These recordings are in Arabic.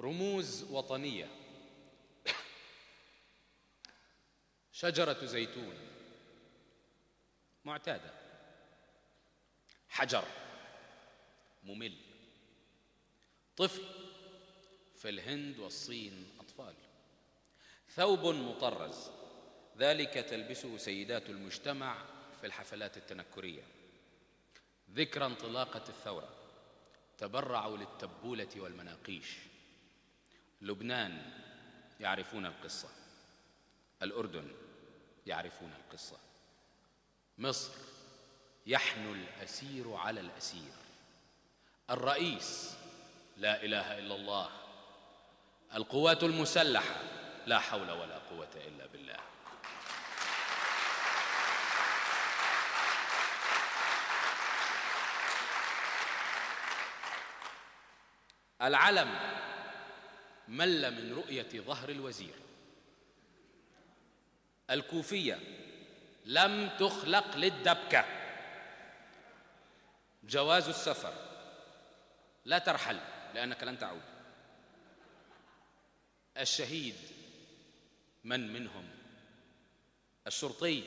رموز وطنية. شجرة زيتون. معتادة. حجر. ممل. طفل. في الهند والصين أطفال. ثوب مطرز. ذلك تلبسه سيدات المجتمع في الحفلات التنكرية. ذكرى انطلاقة الثورة. تبرعوا للتبولة والمناقيش. لبنان يعرفون القصة. الأردن يعرفون القصة. مصر يحنو الأسير على الأسير. الرئيس لا إله إلا الله. القوات المسلحة لا حول ولا قوة إلا بالله. العلم مل من رؤية ظهر الوزير. الكوفية لم تخلق للدبكة. جواز السفر. لا ترحل لأنك لن تعود. الشهيد من منهم؟ الشرطي.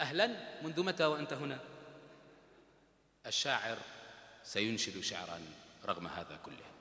أهلا؟ منذ متى وأنت هنا؟ الشاعر سينشد شعرا رغم هذا كله.